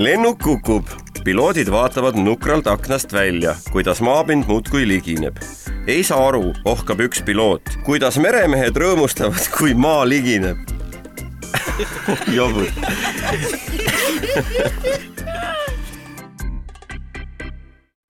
lennuk kukub, piloodid vaatavad nukralt aknast välja, kuidas maapind muudkui ligineb. ei saa aru, ohkab üks piloot, kuidas meremehed rõõmustavad, kui maa ligineb. Jobud.